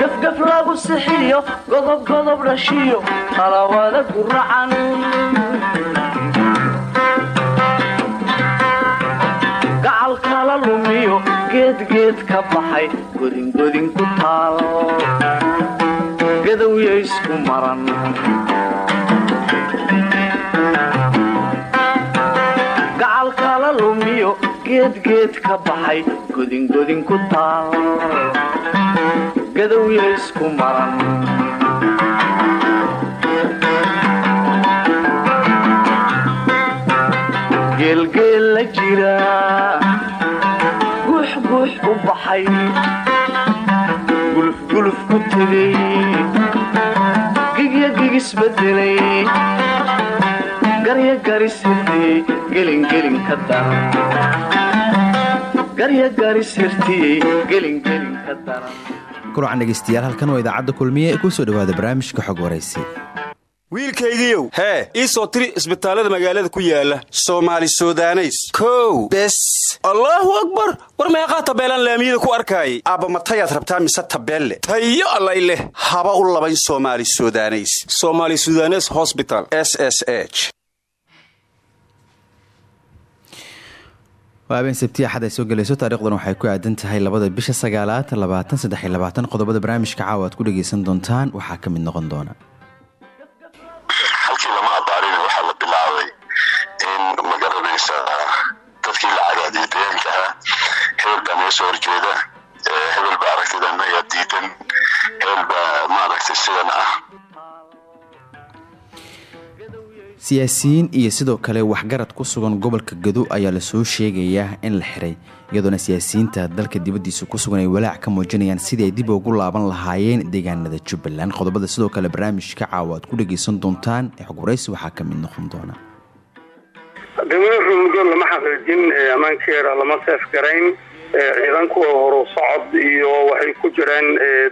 gafgaf lagu sixiyo godob godob dhashiyo talawada guracan gacal kala lumiyo geedgeed ka baxay godingodin ku taal. Gadowya isku maran geedgeed ka baxay godingodin ku taal gadowya isku maran geelgeel la jira. Guux guux u baxay. Gulufguluf ku tegay gigya gigisbedelay garya kulacan dhegeystayaal halkan waa idaacadda kulmiye ee ku soo dhawaada barnaamijka xog waraysi wiilkaygiiow hee ii soo tiri isbitaallada magaalada ku yaalla soomaali sudaneys. Kow bes. Allaahu akbar war meeqaa tabeelaan laamiyada ku arkaayay? Aabba matayaad rabtaa mise tabeelle? Tayo allay leh haba u labayn soomaali sudaneys. Somaali sudanes hosbital s s h waa habeen sabti axad ay soo gelayso taarikhdan waxay ku aadan tahay labada bisha sagaalaad labaatan saddex iyo labaatan. Qodobada barnaamijka caawa aad ku dhegaysan doontaan waxaa ka mid noqon doona. Halkii lama abaarin waxaa la bilaabay in magaranaysa dadkii la cadaadiyay deegaanka ah hebel baa naga soo horjeeda hebel baa aragtida maya diidan hebel baa maaragtay sidan ah. Siyaasiyiin iyo sidoo kale waxgarad ku sugan gobolka gado ayaa la soo sheegayaa in la xiray iyadoona siyaasiyiinta dalka dibaddiisa ku sugan ay walaac ka muujinayaan sidii ay dib ugu laaban lahaayeen deegaanada jubbaland. Qodobada sidoo kale barnaamijka caawa aad ku dhagaysan doontaan ee xog waraysi waxaa ka mid noqon doona. Xulmudo lama xaqiijin garayn ciidanku horu socod iyo waxay ku jireen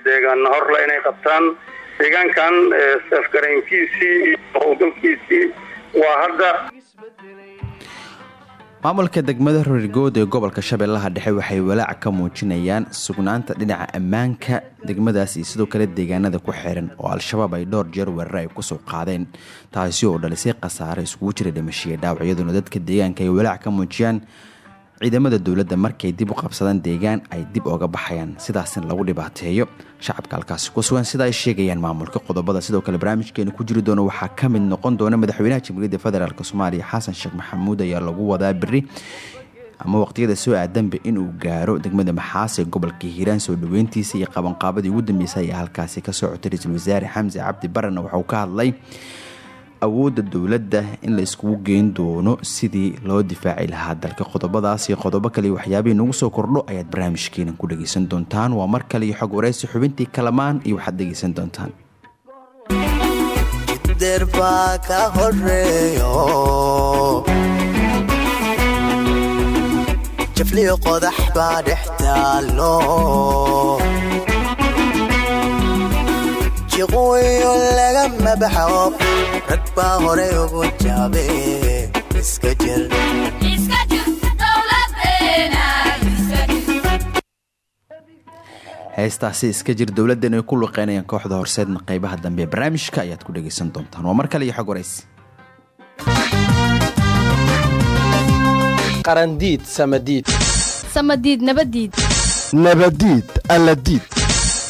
deegaan horle inay qabtaan. Deegaankan seefgaraynkiisii iyo howlgalkiisii waa hadda maamulka degmada rorigood ee gobolka shabeellaha dhexe waxay walaac ka muujinayaan sugnaanta dhinaca ammaanka. Degmadaas iyo sidoo kale deegaanada ku xiran oo al-shabaab ay dhowr jeer weerare ay ku soo qaadeen. Taasi oo dhalisay khasaare iskugu jira dhimashiya dhaawac dadka deegaanka ay walaac ka muujiyaan ciidamada dowladda markay dib u qabsadaan deegaan ay dib oga baxayaan. Sidaasna lagu dhibaateeyo shacabka halkaasi ku sugan sida ay sheegayaan maamulka qodobada. Sidoo kale barnaamijkeena ku jiri doona waxaa ka mid noqon doona madaxweynaha jamhuuriyadda federaalk soomaaliya xasan sheekh maxamuud ayaa lagu wadaa beri ama waqtiyada soo aadanba inuu gaaro degmada maxaas ee gobolka hiiraan soo dhaweyntiisa iyo qabanqaabadii ugu dambeysay ayaa halkaasi ka socotay ra'iisul wasaare xamse cabdi barana waxauu ka hadlay awoodda dowladda in la iskugu geyn doono sidii loo difaaci lahaa dalka. Qodobadaas iyo qodobo kale iyo waxyaabihii nagu soo kordho ayaad barnaamijkeenan ku dhegaysan doontaan. Waa mar kale iyo xog waraysi xubintii kalamaan iyo waxaad dhegaysan doontaan. Jafliyo qodax baa dhex jiqooyo lagama baxo rag baa horay ugu jaabe iska jir heestaasi iska jir dowladdan ay ku luqeynayaan kooxda horseedna qeybaha dambe ee barnaamijka ayaad ku dhagaysan doontaan waa mar kale iyo xog waraysi qarandiid samadiid samadiid nabadiid nabadiid alladiid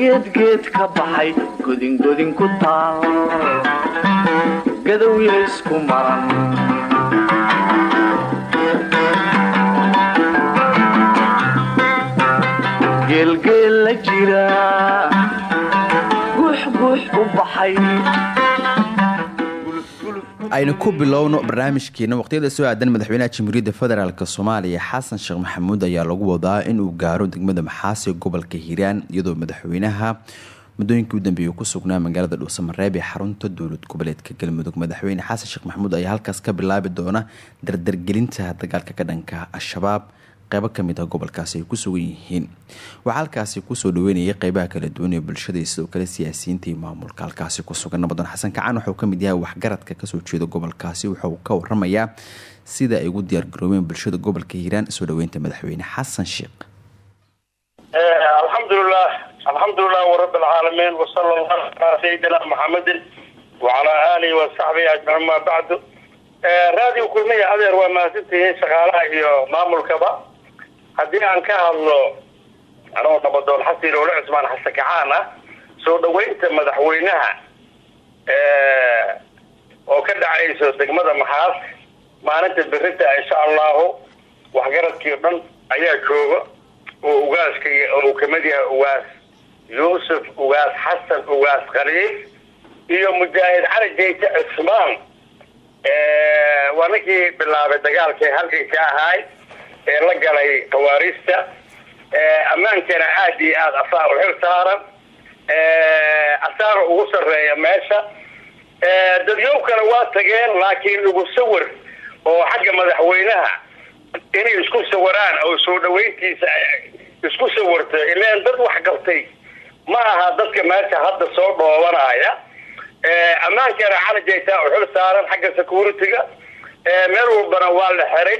geedgeed ka baxay godingodin ku taal gadowya isku maran geelgeel la jira. Guuxguux u baxay aynu ku bilowno barnaamijkeena waqtiyada soo aadan madaxweynaha jamhuuriyadda federaalk soomaaliya xasan sheekh maxamuud ayaa lagu wadaa inuu gaaro degmada maxaasi gobolka hiiraan iyadoo madaxweynaha muddooyinkii u dambeeyey ku sugnaa magaalada dhuusamareeb ee xarunta dowlad goboleedka galmudug. Madaxweyne xasan sheekh maxamuud ayaa halkaas ka bilaabi doona dardargelinta dagaalka ka dhanka al-shabaab qeybo ka mid ah gobolkaasi ay ku sugan yihiin. Waxaa halkaasi ku soo dhaweynayay qeybaha kala duwan ee bulshada sidoo kale siyaasiyiinta iyo maamulka halkaasi ku sugan. Nabadoon xasan kacaan wuxuu ka mid yahay waxgaradka ka soo jeeda gobolkaasi. Wuxuu ka waramayaa sida ay ugu diyaargaroobeen bulshada gobolka hiiraan soo dhaweynta madaxweyne xasan sheekh alxamdulilah alxamdulilah warabi alcaalamiin wasala allahu calaa sayidina maxamedin wacalaa aalihi wasaxbihi ajmaciin maa bacdu raadiyo kulmiya adeer waa mahadsantihiin shaqaalaha iyo maamulkaba haddii aan ka hadlo anoo nabadoon xasan oole cusmaan xasan kacaan ah soo dhaweynta madaxweynaha oo ka dhacayso degmada maxaas maalinta berita insha allahu waxgaradkii o dhan ayaa jooga oo ugaaska uu ka mid yahay ugaas yuusuf ugaas xasan ugaas khaliif iyo mujaahid cali jeyte cismaan waa ninkii bilaabay dagaalkii halganka ahaay ee la galay khawaariista ammaankana aada iyo aada asaa u xil saaran asaana ugu sarreeya meesha dadyowkana waa tageen laakiin ugu sawir oo xagga madaxweynaha inay isku sawiraan oo soo dhaweyntiisa isku sawirto ileen dad wax qabtay ma aha dadka meesha hadda soo dhoobanaya ammaankana cali jaytaa u xil saaran xagga security-ga meel walbana waa la xiray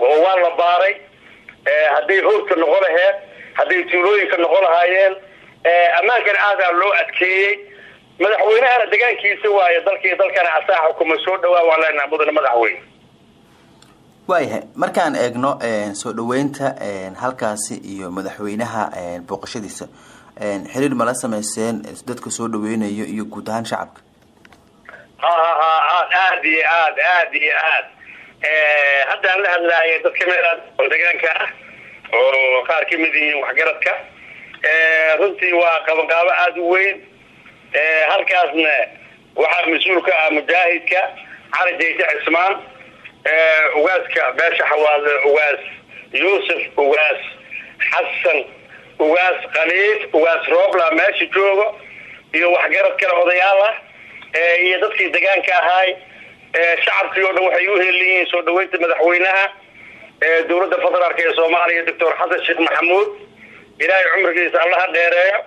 oo waa la baaray hadday howrka noqo laheed hadday tuulooyinka noqo lahaayeen ammaankana aadaa loo adkeeyey. Madaxweynahana degaankiisa waayo dalkii dalkana asaa xukuma soo dhawaa waan leenaha mudane madaxweyne. Waayahay markaan eegno soo dhaweynta halkaasi iyo madaxweynaha booqashadiisa xiriir mala sameyseen dadka soo dhaweynayo iyo guud ahaan shacabka? Ha ha ha aad aada iyo aad iyo aad haddaan la hadlaaya dad ka mid a degaanka ah oo qaar ka mid yihiin waxgaradka. Runtii waa qabanqaabo aada u weyn. Halkaasna waxaa mas'uul ka ah mujaahidka cali jayte cismaan. Ugaaska beesha xawaade ugaas yuusuf ugaas xasan ugaas khaliif ugaas roobla meesha joogo iyo waxgarad kale odayaal ah. Iyo dadkii degaanka ahaay shacabkii oo dhan waxay u heliyihiin soo dhaweynta madaxweynaha dowladda federaalk ee soomaaliya doctor xasan sheekh maxamuud. Ilaahay cumrigiisa allaha dheereeyo.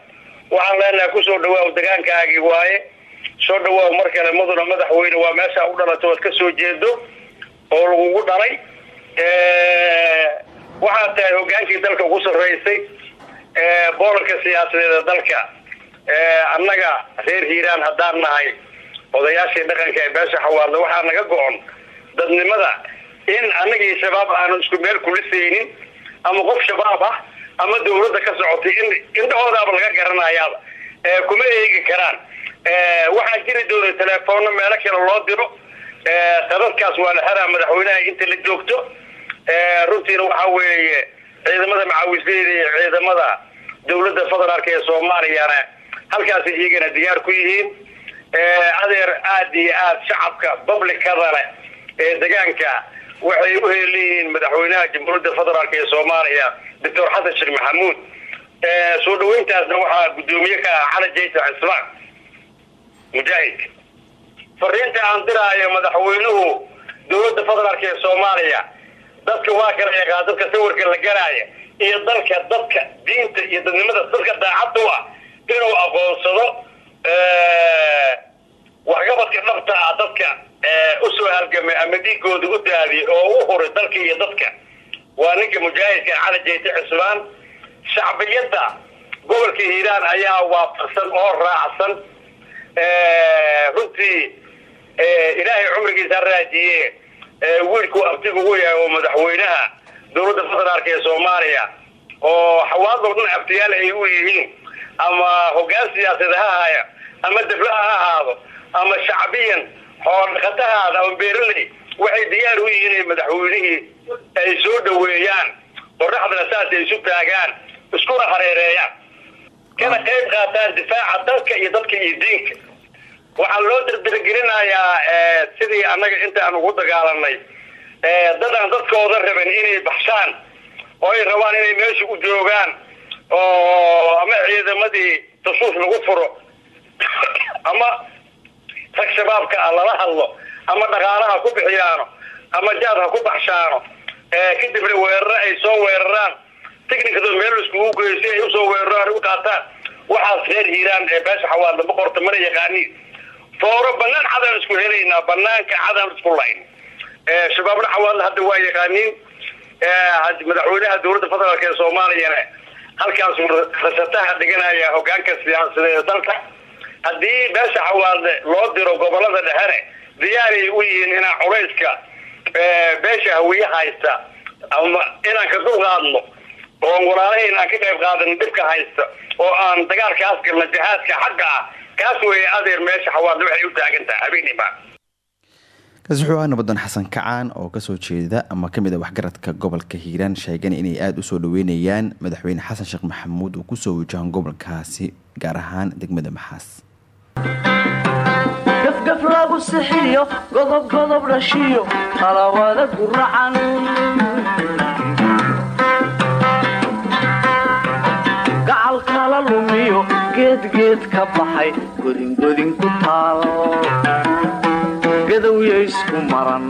Waxaan leenahay ku soo dhawaaw degaankaagii waaye. Soo dhawaaw mar kale muduna madaxweyne waa meeshaa u dhalato oad ka soo jeedo oo lagugu dhalay. Waxaad tahay hogaankii dalka ugu sarreysay boolarka siyaasadeeda dalka. Annaga reer hiiraan haddaan nahay odayaashii dhaqanka ee beesha xawaadla waxaa naga go-on dadnimada in annagii shabaab aanu isku meel kulisaynin ama qof shabaab ah ama dawladda ka socotay in indhahoodaaba laga garanayaaba kuma eegi karaan. Waxaa jiri doona telefoonno meelo kale loo diro. Qadadkaas waa la xeraa madaxweynaha inta la joogto. Runtiina waxa weeye ciidamada macawisleeda iyo ciidamada dawladda federaalk ee soomaaliyana halkaas iyagana diyaar ku yihiin adeer aad iyo aad shacabka bablikada leh ee degaanka waxay u heliyihiin madaxweynaha jamhuuriyadda federaalk ee soomaaliya doctor xasan sheekh maxamuud soo dhaweyntaasna waxaa guddoomiye ka ah cali jayta cismaan mujaahid. Fariinta aan diraayo madaxweynuhu dowladda federaalk ee soomaaliya dadka waa kala yaqaan dadka sawirka la galaaya iyo dalka dadka diinta iyo dadnimada dadka daacadda u ah inuu aqoonsado waxgabadka dhabta ah dadka u soo halgamay ama dhiigooda u daadiyay oo u huray dalka iyo dadka waa ninka mujaahidka cali jayte cismaan shacbiyadda gobolka hiiraan ayaa waafaqsan oo raacsan. Runtii ilaahay cumrigiisa ha raadiye wiilku abtigu u yahay oo madaxweynaha dowladda federaalk ee soomaaliya oo xawaadoo dhan abtiyaal ay u yihiin ama hoggaan siyaasadeed ha ahaya ama deblaha ha ahaado ama shacbiyan xoolodhaqata ha ahaado ama beeraley waxay diyaar u yihiin in madaxweynihii ay soo dhaweeyaan qoraxdana saas ay isu taagaan iskuna hareereeyaan. Kana qayb qaataan difaaca dalka iyo dadka iyo diinka. Waxaa loo dirdirgelinayaa sidii annaga intaan ugu dagaalanay dadaan dadkooda raban inay baxshaan oo ay rabaan inay meesha u joogaan oo ama ciidamadii tasuus lagu furo ama rag shabaabka ah lala hadlo ama dhaqaalaha ku bixiyaano ama jaad ha ku baxshaano kadibna weeraro ay soo weeraraan technicado meel iskugu geeyo si ay u soo weeraraan u qaataan waxaas reer hiiraan ee beesha xawaadla boqorta mana yaqaaniin. Fooro banaan cadaan isku helaynaa banaanka cadaan isku layn. Shabaabna xawaadla hadda waa yaqaaniin madaxweynaha dowladda federaalk ee soomaaliyana halkaas rasataha dhiganaya hogaanka siyaasadeed dalka haddii beesha xawaadle loo diro gobollada dhexene diyaaray u yihiin inaan culayska beesha hawiye haysta ama inaan ka dulqaadno oon walaalahayn aan ka qayb qaadano dhibka haysta oo aan dagaalkaas galno jihaadka xagga ah kaas weeye adeer meesha xawaadle waxay u taagan habeenima kaasi wuxuu ahaa nabadan xasan kacaan oo ka soo jeeda ama ka mid a waxgaradka gobolka hiiraan sheegan inay aada u soo dhaweynayaan madaxweyne xasan sheekh maxamuud uu ku soo wajahan gobolkaasi gaar ahaan degmada maxaas gafgaf lagu sixiyo godob godob dhashiyo qalawada guracan gacal kala lumiyo geedgeed ka baxay godingodin ku taal. Gadowya isku maran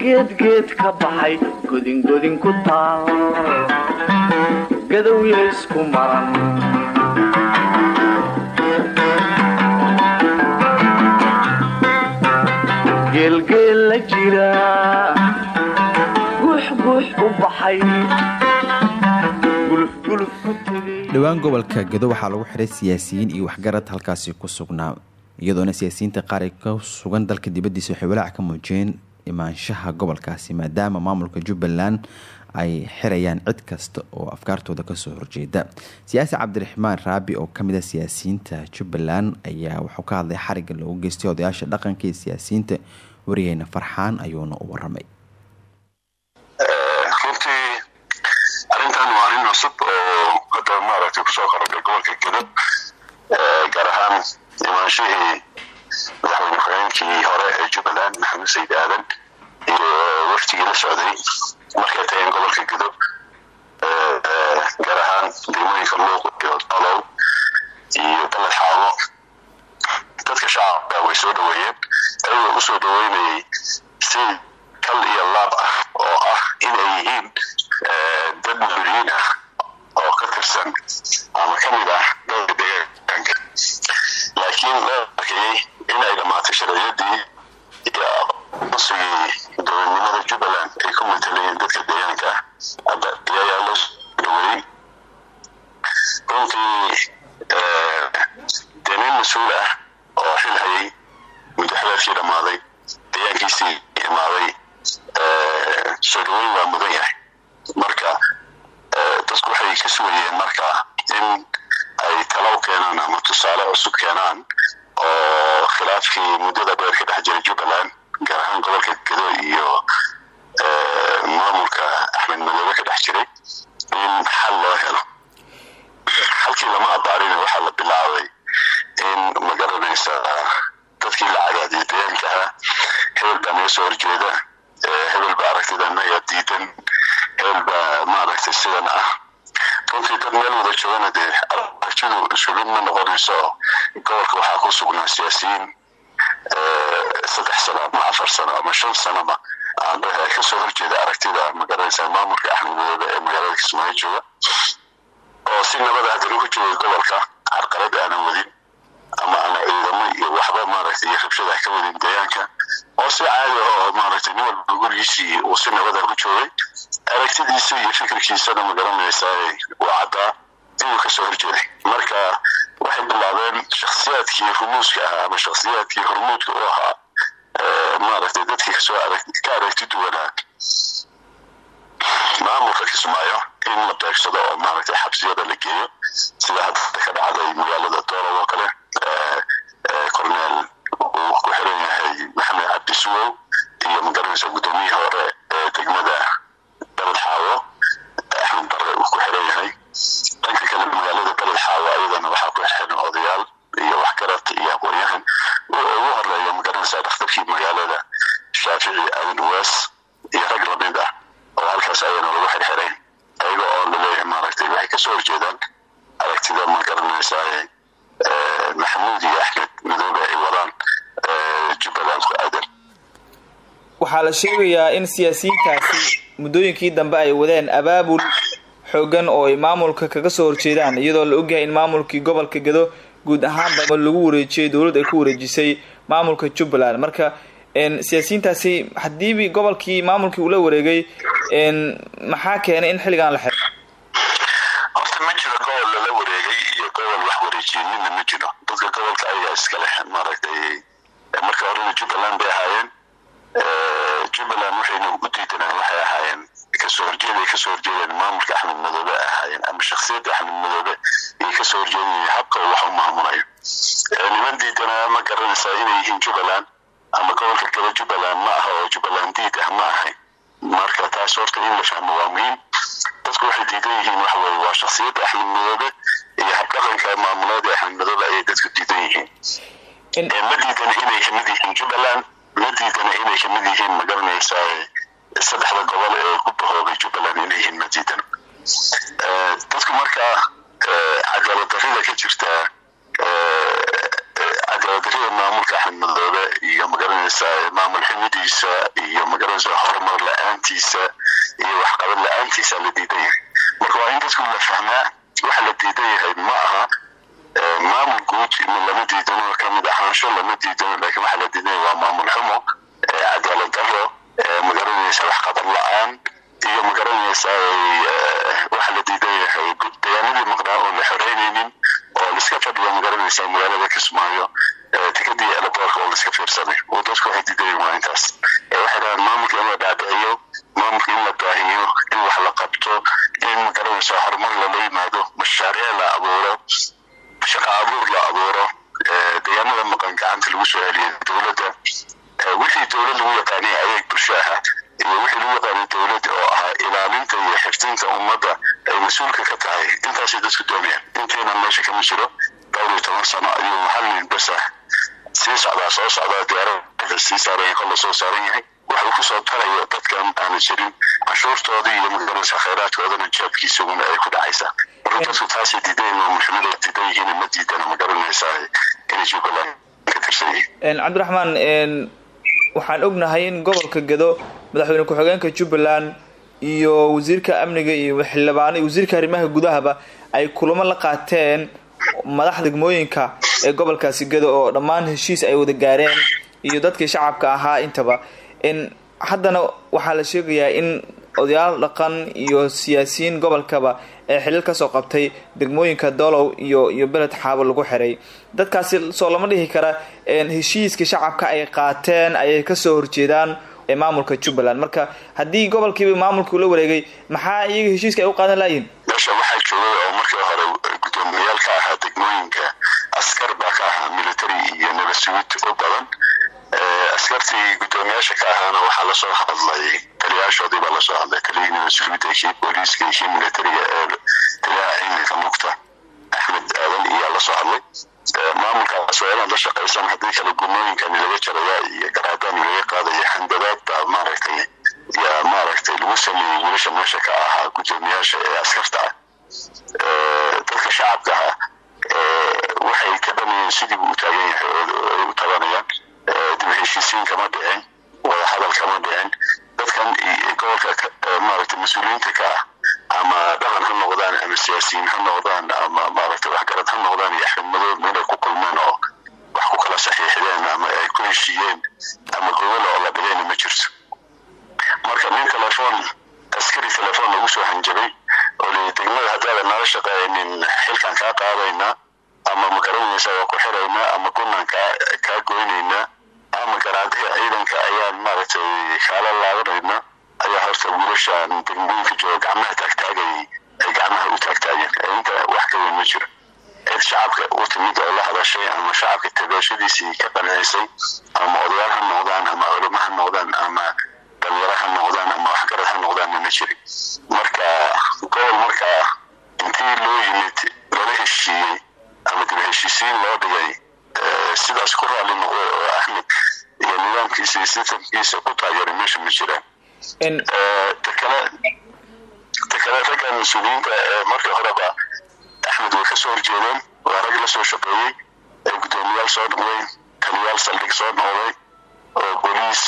geedgeed ka baxay godingodin ku taal gadowya isku maran geelgeel la jira. Guuxguux u baxay. Dhowaan gobolka gedo waxaa lagu xiray siyaasiyiin iyo waxgarad halkaasi ku sugnaa iyadoona siyaasiyiinta qaar ay ka sugan dalka dibaddiisa waxay walaac ka muujiyeen imaanshaha gobolkaasi maadaama maamulka jubbaland ay xirayaan cid kasta oo afkaartooda ka soo horjeeda. Siyaasi cabdiraxmaan raabi oo ka mid a siyaasiyiinta jubbaland ayaa wuxuu ka hadlay xariga loogu geystay odayaasha dhaqanka iyo siyaasiyiinta wariyeyna farxaan ayuuna u waramay runtii gaar ahaan imaanshihii madaxweyne ku-xigeenkii hore ee jubbaland maxamed sayid aadan iyo waftigii la socday markay tageen gobolka gedo gaar ahaan degmooyinka luuq iyo dolow iyo baled xaabo dadka shacabka way soo dhaweeyeen ayagoo u soo dhaweynayay si kal iyo laab ah oo ah inay yihiin dad mas'uuliyiin ah oo ka tirsan ama ka mid ah dalka deegaanka. Laakiin la arkayay in ay dhammaatay sharciyadii iyo aqoonsigii dowladnimada jubbaland ay ku matalayeen dadka deegaanka. Hadda iyayaa loo dhaweeyey runtii dee nin mas'uul ah oo xil hayay muddaxeedkii dhammaaday deegaankiisii imaaday soo dhaweyn waa mudan yahay. Marka dadku waxay ka sugayeen marka in ay talow keenaan ama tusaale cusub keenaan oo khilaafkii muddada dheer ka dhex jiray jubbaland gaar ahaan gobolka gedo iyo maamulka axmed madoobe ka dhex jiray in xal loo helo. Halkii lama abaarin waxaa la bilaabay in magaranaysa dadkii la cadaadiyay deegaanka hebel baa naga soo horjeeda hebel baa aragtida naga diidan hebel baa maaragtay sidan ah. Runtii dad meel wada joogana dee aragtidu isugid ma noqonayso gobolka waxaa ku sugnaa siyaasiyiin saddex sano ama afar sano ama shan sanoba ka soo horjeeda aragtida magaranaysa maamulka axmed madoobe ee magaalada kismaayo jooga. Oo si nabada haddana ku joogay gobolka carqalad aanan wadin ama ana ciidamo iyo waxba maaragtay iyo rabshada ka wadin deegaanka. Oo si caadi oo maaragtay nin walba gurigiisii uu si nabada ku joogay aragtidiisa iyo fikirkiisana ma garanaysaa waa caddaa inuu ka soo horjeeday. Marka waxay bilaabeen shakhsiyaadkii rumuuska ahaa ama shakhsiyaadkii hormuudka u ahaa maaragtay dadkii ka soo ka aragti duwanaa maamulka kismaayo in la beegsado oo maaragtay xabsiyada la geeyo sida hadda ka dhacday magaalada doolow oo kale corneel uu ku xiran yahay maxamed cabdi suwow iyo magaranaysa gudoomiyihii hore ee degmada beled xaawo axmed barre uu ku xiran yahay dhanka kale magaalada beled xaawo ayadana waxaa ku xiran odayaal iyo waxgarad iyo aqoonyahan. Ugu horreeya magaranaysa dhakhtarkii magaalada shaafici aadan uwaas iyo rag la mid ah oo halkaas ayana lagu xirxiray. Ayaga oo la leeyahay maaragtay waxay ka soo horjeedaan aragtida magaranaysa maxamuud iyo axmed madoobe ay wadaan jubbaland ku aadan waxaa la sheegayaa in siyaasiyiintaasi muddooyinkii dambe ay wadeen abaabul xoogan oo ay maamulka kaga soo horjeedaan iyadoo la ogyahay in maamulkii gobolka gado guud ahaanba lagu wareejiyey dowlad ay ku wareejisay maamulka jubbaland. Marka siyaasiyiintaasi hadiibi gobolkii maamulkii uu la wareegay maxaa keenay in xilligan la xiro horta ma jiro gobol lala wareegay iyo gobol wax wareejiyey midna ma jiro dadka gobolka ayagaa iska leh maaragtay marka horena jubbaland bay ahaayeen jubbaland waxayna ugu diidanaan waxay ahaayeen ka soo horjeed ay ka soo horjeedeen maamulka axmed madoobe ay ahaayeen ama shaksiyadda axmed madoobe ayay ka soo horjeedayeen habka uu wax u maamulayo niman diidanaa ma garanaysaa inay yihiin jubbaland ama gobolka gaba jubbaland ma aha oo jubbaland diid ah ma ahay. Marka taas horta in la fahmo waa muhiim. Dadku waxay diidan yihiin waxa weye waa shaksiyadda axmed madoobe iyo habdhaqanka maamuleed ee axmed madoobe ayay dadku diidan yihiin. Ma diidana inay ka mid yihiin jubbaland ma diidana inay ka mid yihiin ma garanaysaa saddexda gobol ee ku bahoobay jubbaland inay yihiin ma diidana dadku markaa cadaaladdarrida ka jirta cadaaladdarrida maamulka axmed iyo ma garanaysaa maamul ximidiisa iyo ma garanaysaa horumar la'aantiisa iyo waxqabad la'aantiisa la diidan yahay marka waa in dadku la fahmaa waxa la diidan yahay ma aha maamul guud lama diidano ka mid ahaansho lama diidano laakiin waxa la diidan yahay waa maamul xumo cadaalad darro magaranaysa waxqabad la'aan iyo magaranaysa waxa la diidan yahay deegaanadii maqnaa oo la xoreynaynin oo laiska fadhiyo magaranaysa magaalada kismaayo tikadii elaboorka oo laiska fiirsanay oo dadku waxay diidan yihiin waa intaas waxay dhahaan maamulka in la dhaadhiciyo maamulka in la baahiyo in wax la qabto in magaranaysa horumar lala yimaado mashaariic la abuuro shaqa abuur la abuuro deegaanada maqan gacanta lagu soo celiyo dowladda wixii dowlad lagu yaqaanay adeeg bulsho ahaa iyo wixii lagu yaqaanay dowlad oo ahaa ilaalinta iyo xifdinta ummadda ay mas'uulka ka tahay intaasay dadku doonayaan intayna meesha kama jiro dhowr iyo toban sano ayuu hal nin bas ah sii socdaa soo socdaa diyaarada sii saaran kol la soo saaran yahay waxuu ku soo tarayo dadkan aana jirin canshuurtoodii iyo magaranaysa khayraadkoodana jaabkiisaguna ay ku dhacaysaa. Marka taasay diidan maamulxumada diidan yihiin ma diidana ma garanaysaa inay jubbaland ka tirsan yihiin. Cabdiraxmaan waxaan ognahay in gobolka gado madaxweyne ku-xigeenka jubbaland iyo wasiirka amniga iyo xildhibaano iyo wasiirka arrimaha gudahaba ay kulamo la qaateen madaxda degmooyinka ee gobolkaasi gado oo dhammaan heshiis ay wada gaareen iyo dadkii shacabka ahaa intaba haddana waxaa la sheegayaa in odayaal dhaqan iyo siyaasiyiin gobolkaba ee xilil ka soo qabtay degmooyinka dolow iyo iyo beled xaabo lagu xiray. Dadkaasi soo lama dhihi kara heshiiska shacabka ay qaateen ayay ka soo horjeedaan maamulka jubbaland. Marka haddii gobolkiiba maamulkuu la wareegay maxaa iyaga heshiiska ay u qaadan laayihin meesha waxaa joogay oo markii hore guddoomiyayaal ka ahaa degmooyinka askar baa ka ahaa military iyo nabasugid u badan. Askartii guddoomiyaasha ka ahaana waxaa la soo hadlay taliyaashoodii baa la soo hadlay taliyihii nabasugidda kii booliiska iyo kii militariga ee taliyaha ciidanka mugta axmed aadan iyaa la soo hadlay. Maamulkaas waa la shaqaysan haddii kale gumooyinkani laga jaraya iyo garaadani laga qaadaya handadaad baa maaragtay yaa maaragtay lagu sameeyey wiilasha meesha ka ahaa guddoomiyaasha ee askarta ah dadka shacabka ah waxay ka dhamayeen sidii buu u taagan yahay ay u tabanayaan dib heshiisiin kama dhicin wada hadal kama dhicin. Dadkan gobolka maaragtay mas'uuliyiinta ka ah ama dhaqan ha noqdaan ama siyaasiyiin ha noqdaan ama maaragtay waxgarad ha noqdaan iyo axmed madoob meelay ku kulmeen oo wax ku kala saxiixdeen ama ay ku heshiiyeen ama gobol oo la dhigayna ma jirto. Marka nin telefoon askari telefoon lagu soo hanjabay oo lii degmada haddaadan nala shaqeeynin xilkan kaa qaadaynaa ama magaranaysa waa ku xiraynaa ama gunaan kaa kaa ama garaadiga ciidanka ayaan maaragtay kaala laabanaynaa ayaa horta wiilashan degmooyinka jooga gacmaha taagtaagayay ay gacmaha u taagtaageen inta wax ka weyn ma jiro. Cid shacabka u timid oo la hadashay ama shacabka tabeeshadiisii ka qanacisay ama odayaal ha noqdaan ama culimo ha noqdaan ama dhalinyaro ha noqdaan ama waxgarad ha noqdaanna ma jirin marka gobol markaa intii loo yimid lala heshiiyey ama dib heshiisiin loo dhigay sidaas ku raalli noqday oo axmed iyo sistamkiisa ku taageeray meesha ma jiraan ta kale raggan mas'uuliyiinta markii horeba axmed way ka soo horjeedeen waa rag la soo shaqeeyey ee guddoomiyaal soo noqday taliyaal saldhig soo noqday oo booliis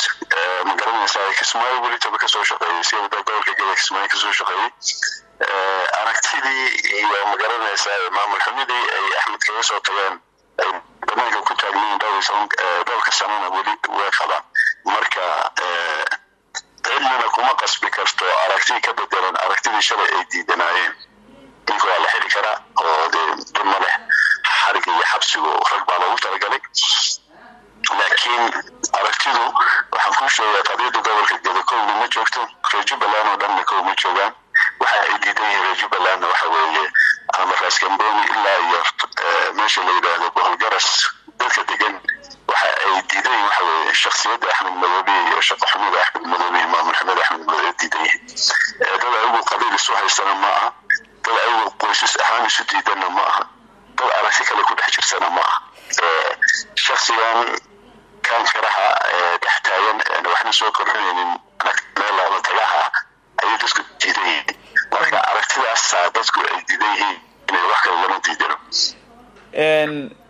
magaranaysa kismaayo welitaba ka soo shaqeeyey sida gobolka geda kismaayo ka soo shaqeeyey aragtidii iyo magaranaysa maamul xumidii ay axmed kaga soo tageen ay banaanka ku taagnayn dhowrka sanana weli way qabaan marka cidnina kuma qasbi karto aragtii ka bedelan aragtidii shalay ay diidanaayeen. Ninka waa la xiri karaa oo dee dhibma leh. Xariga iyo xabsigu rag baa loogu talagalay. Laakiin aragtidu waxaan kuu sheegaa qadiyadda gobolka geda kowna ma joogto reer jubbaland oo dhanna kow ma joogaan. Waxa ay diidan yihiin reer jubbalandna waxa weeye ama raaskambooni ilaa iyo meesha la yidhaahdo boholgaras dadka degan waxa ay diidan yihiin waxa weeye shaksiyadda axmed madoobe iyo shaqo xumida axmed madoobe iyo maamul xumida axmed madoobe diidan yihiin dad ayagu qabiil isu haystana ma aha. Dad ayagu qoysas ahaan isu diidanna ma aha. Dad aragti kale ku dhex jirsana ma aha. Shaksigan kan karaha dhex taagan waxna soo kordhinaynin meel laba tagaha ayay dadku diidan yihiin marka aragtidaasaa dadku ay diidan yihiin inay wax kale lama diidano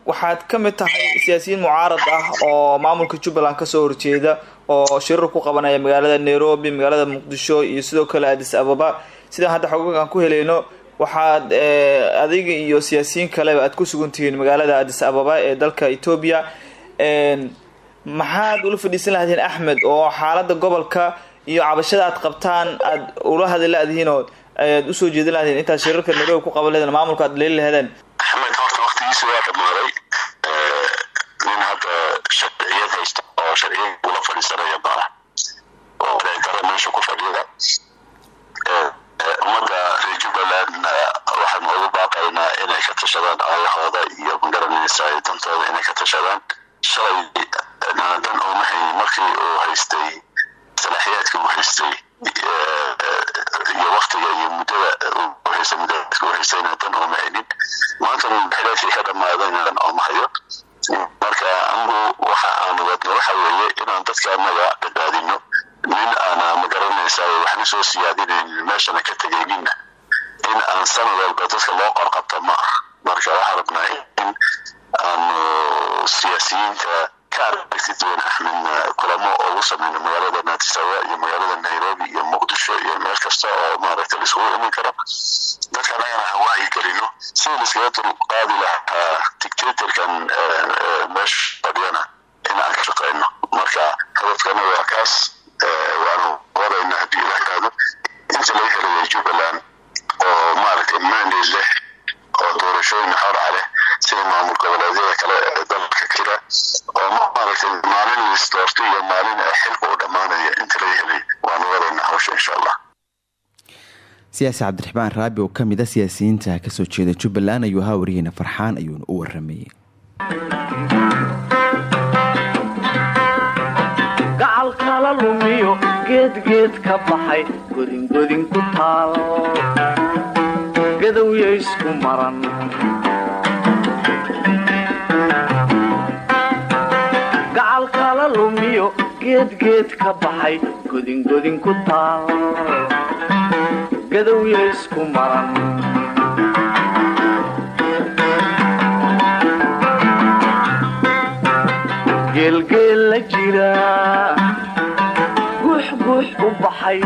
waxaad ka mid tahay siyaasiyiin mucaarad ah oo maamulka jubbaland ka soo horjeeda oo shirar ku qabanaya magaalada nairobi magaalada muqdisho iyo sidoo kale adis ababa. Sidaan hadda xogagan ku helayno waxaad adiga iyo siyaasiyiin kaleba aad ku sugan tihiin magaalada adis ababa ee dalka etoobiya maxaad ula fadhiisan lahaydeen axmed oo xaalada gobolka iyo cabashada aad qabtaan aad ula hadli lahadihiin oo aad u soo jeedin lahadiin intaad shirarka nairobi ku qaban maamulka aad leeli lahadeen waktigiisa waa dhamaaday nin hadda sharciyad haysta oo sharciyad ula fadhiisanaya maaha oo reegara meesha ku fadhiyada ummadda reer jubbalandna waxaan ugu baaqaynaa inay ka tashadaan aayahooda iyo magaranaysa dantooda inay ka tashadaan. Shalay dan uma haynin markii uu haystay salaaxiyaadka uu haystay iyo waktiga iyo muddada muddadaadka uu haystayna dan uma haynin maanta xilaadkii ka dhammaadayna dan hayo marka anigu waxa aanu wadno waxa weeye inaan dadka annaga badbaadino nin aana magaranaysa waxna soo siyaadinaynin meeshana ka tegayninna. In aan sanad walba dadka loo qorqabto ma ah marka waxaan rabnaa in aanu siyaasiyiinta ka aragti duwan axmedna kulamo ugu sameyno magaalada naadisawa iyo magaalada nairobi iyo muqdisho iyo meel kasta oo maaragta laisugu iman karo dadka annagana aan wacyi gelino. Sida laiskaga dulqaadi lahaa dictatorkan meesha fadhiyana in aan ka shaqeyno. Marka hadafkana waa kaas waanu wadayna haddii ila hiraado inta laga helaya jubbaland oo maaragtay mandate leh oo doorashooyin xora leh sida maamul goboleedyada kale ee dalka jira oo maaragtay maalin lais doorto iyo maalin xilka u dhammaanaya inta laga helay waanu wadayna hawsha insha allah siyaasi cabdiraxmaan raabi oo ka mid a siyaasiyiinta ka soo jeeda jubbaland ayuu ahaa warihiina farxaan ayuuna u waramayey gacalkala lumiyo geedgeed ka baxay godingodin ku taal. Gadowya isku maran. Gacalkala lumiyo geedgeed ka baxay godingodin ku taal gadowya isku maran geelgeel la jira. Guux guux u baxay.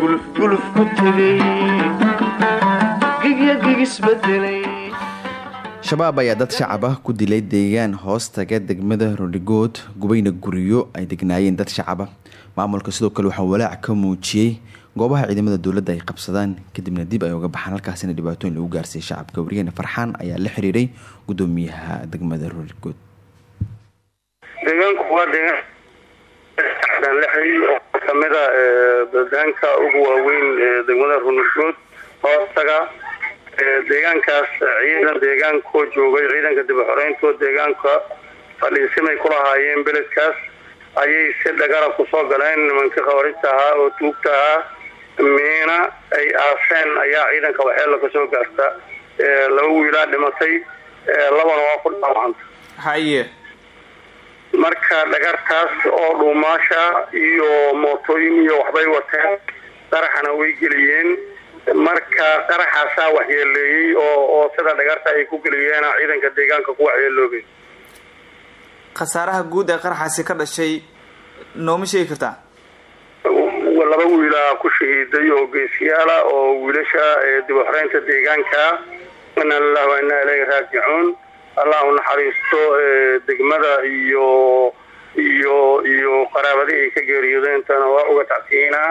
Gulufguluf ku tegay gigya gigisbedelay shabaab ayaa dad shacab ah ku dilay deegaan hoostaga degmada rodhigood gubayna guryo ay degnaayeen dad shacab ah. Maamulka sidoo kale waxaa walaac ka muujiyey goobaha ciidamada dowladda ay qabsadaan kadibna dib ay uga baxaan halkaasina dhibaatooyin lagu gaarsiiyey. Shacabka wariyahena farxaan ayaa la xiriiray gudoomiyaha degmada rodhigood deegaanku waa deegaan xiriir oo kamida baldaanka ugu waaweyn degmada runurgood hoostaga deegaankaas ciidan deegaankoo joogay ciidanka dib xoreynto deegaanka fadhiisimay kulahaayeen beledkaas ayay si dhagara ku soo galeen nimankii khawarijta ahaa oo tuugta ahaa miina ay aaseen ayaa ciidanka waxeella ka soo gaarta laba wiilaa dhimatay labana waa ku dhaawacanta haye. Marka dhagartaas oo dhuumaasha iyo mootooyin iyo waxbay wateen qaraxana way geliyeen marka qaraxaasaa waxyeeleeyey oo oo sida dhagarta ay ku geliyeen ciidanka deegaanka ku waxyeeloobay khasaaraha guud ee qaraxaasi ka dhashay nooma sheegi kartaa? Laba wiilaa ku shahiiday oo geesiyaala oo wiilasha dibuxoreynta deegaanka. Ina lilah wa inaa ilayhi raajicuun. Allah u naxariisto degmada iyo iyo iyo qaraabadii ay ka geeriyoodeenntana waa uga tacsiinaa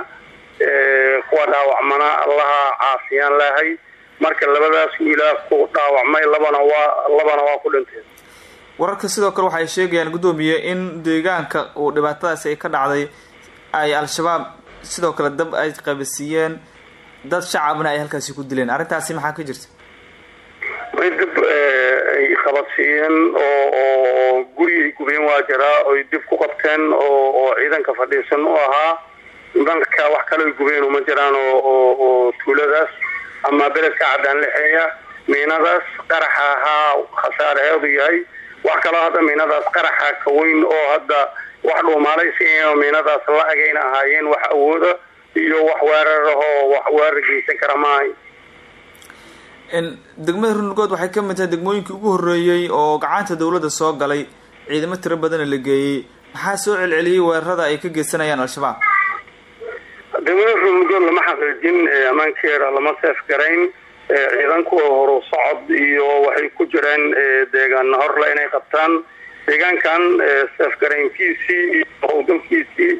kuwa dhaawacmana allaha caafiyaan lahay. Marka labadaas wiilaa ku dhaawacmay labana waa labana waa ku dhinteen wararka sidoo kale waxay sheegayaan guddoomiye in deegaanka uu dhibaatadaasi ay ka dhacday ay al-shabaab sidoo kale dab ay qabasiiyeen dad shacabna ay halkaasi ku dileen. Arrintaasi maxaa ka jirta? May dib ay qabadsiiyeen oo oo guri ay gubeen waa jiraa oy dib ku qabteen oo oo ciidanka fadhiisan u ahaa marka wax kale gubeen uma jiraan oo tuuladaas ama beledka caddaan lexeeya miinadaas. Qaraxa ahaa khasaaraheedu yahay. Wax kaloo hadda miinadaas qaraxa ka weyn oo hadda wax dhuumaalaysi miinadaas la agayna ahaayeen wax awooda iyo wax weerarahoo wax weerar geysan kara maahay degmada runurgood waxay ka mid tahay degmooyinkii ugu horreeyey oo gacanta dowladda soo galay. Ciidamo tiro badana la geeyey. Maxaa soo celceliyey weerarada ay ka geysanayaan al-shabaab degmada runurgood lama xaqiijin ammaankeeda lama seef garayn. Ciidanku horu socod iyo waxay ku jireen deegaan horle inay qabtaan. Deegaankan seefgaraynkiisii iyo howlgalkiisii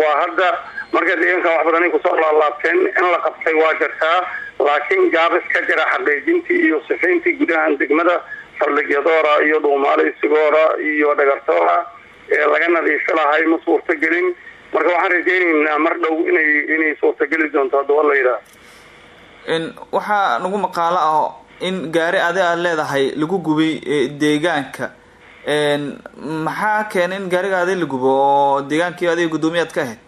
waa hadda marka deegaankan wax badan ay ku soo laalaabteen in la qabtay waa jirtaa. Laakiin gaabis ka jira xaqiijintii iyo sifayntii gudahan degmada saldhigyadoora iyo dhuumaalaysigoora iyo dhagartoora ee laga nadiifi lahay ma suurtagelin marka waxaan rajaynaynaa mar dhow inay inay suurtageli doonto haddaba la yidhaah waxaa nagu maqaalo ah in gaari adi aad leedahay lagu gubay deegaanka. Maxaa keenay in gaariga adi la gubo oo deegaankii adiga guddoomiyaad ka ahayd?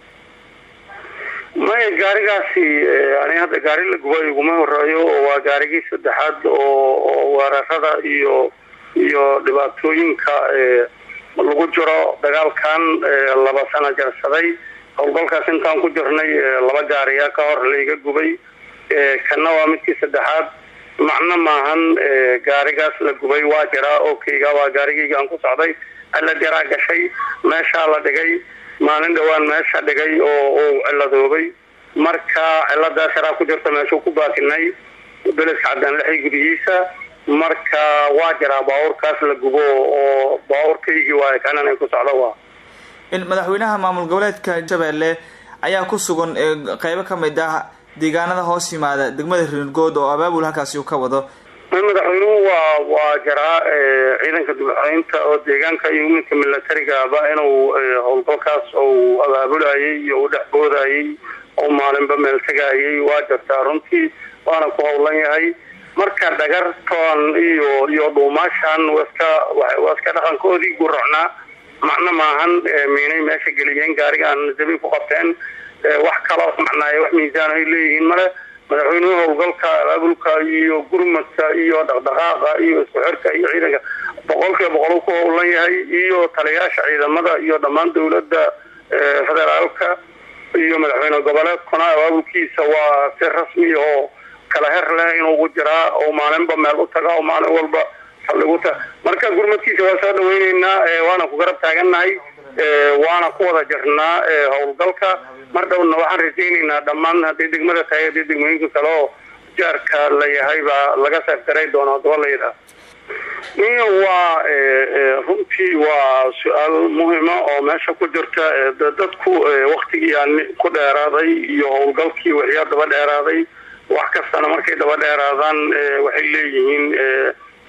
Maya gaarigaasi ani hadda gaari la guba iguma horeeyo oo waa gaarigii saddexaad oo oo weerarada iyo iyo dhibaatooyinka lagu jiro dagaalkan laba sano jarsaday. Howlgalkaas intaan ku jirnay laba gaariyaa ka hor laiga gubay. Kana waa midkii saddexaad. Macno maahan gaarigaas la gubay waa jiraa oo keyga waa gaarigayga aan ku socday. Alla jaraa gashay meeshaa la dhigay. Maalin dhawaan meesha dhigay oo uu ciladoobay. Marka ciladaas yaraa ku jirta meeshuu ku baakinay beledka caddaan lixi gudihiisa marka waa jiraa baabuurkaas la gubo oo baabuurkaygii waay kanan ay ku socda waa. Madaxweynaha maamul goboleedka shabeelle ayaa ku sugan qeybo ka mid ah deegaanada hoos yimaada degmada rinurgood oo abaabul halkaasi uu ka wado. Madaxweynuhu waa waa jaraa ciidanka dibxoreynta oo deegaanka iyo midka milatarigaaba inuu howlgalkaas uu abaabulayay iyo u dhexboodayay oo maalinba meel tegayay waa jirtaa runtii waana ku howlan yahay marka dhagartoon iyo iyo dhuumaashan waa iska dhaqankoodii guracnaa macno maahan miinay meesha geliyeen gaarigaan dabi ku qabteen wax kaloo macnaaye wax miisaan ay leeyihiin. Male madaxweynuhu howlgalka abaabulka iyo gurmadka iyo dhaqdhaqaaqa iyo isku xirka iyo ciidanka boqol kiiba boqol ku howlan yahay iyo taliyaasha ciidamada iyo dhammaan dawladda federaalka iyo madaxweyne goboleedkuna abaabulkiisa waa si rasmi oo kala her leh inuugu jiraa oo maalinba meel u taga oo maalin walba saldhigu ta. Marka gurmadkiisa waa soo dhaweyneynaa waana ku garab taagannahay waana ku wada jirnaa howlgalka. Mar dhowna waxaan rajaynaynaa dhammaan haddii degmada tahay haddii degmooyinka kale oo jaarka la yahay baa laga seefgaray doona haddaba la waa runtii waa su'aal muhima oo meesha ku jirta dadku waktigii ku dheeraaday iyo howlgalkii waxyaa daba dheeraaday wax kastana markay daba dheeraadaan waxay leeyihiin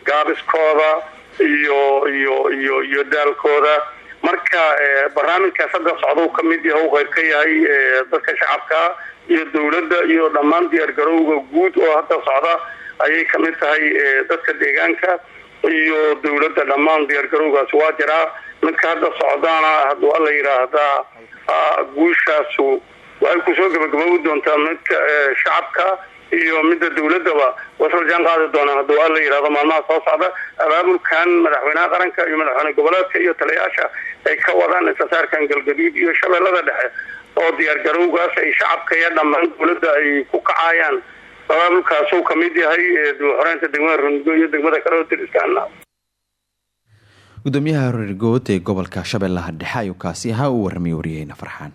gaabiskooda iyo iyo iyo iyo daalkooda. Marka barnaamijkaas hadda socdau ka mid yaha u qayb ka yahay dadka shacabka iyo dowladda iyo dhammaan diyaargarowga guud oo hadda socda ayay ka mid tahay dadka deegaanka iyo dowladda dhammaan diyaargarowgaasi waa jiraa midka hadda socdaana haduu alla yidhaahdaa guushaasu waxay ku soo gabagabowi doontaa midka shacabka iyo midda dowladaba wasla jaan qaadi doonaan. Hadduu alla yidhahdo maalmaha soo socda abaabulkan madaxweynaha qaranka iyo madaxweyne goboleedka iyo taliyayaasha ay ka wadaan intisaarkan galgaduud iyo shabeellada dhexe oo diyaargarowgaas ay shacabka iyo dhammaan dowladda ay ku kacayaan abaabulkaasuu ka mid yahay duuxoreynta degmada rungo iyo degmada kale oo diriskaana gudoomiyaha rergood ee gobolka shabeellaha dhexe ayuu kaasi ahaa uu warramay wariyaheyna farxaan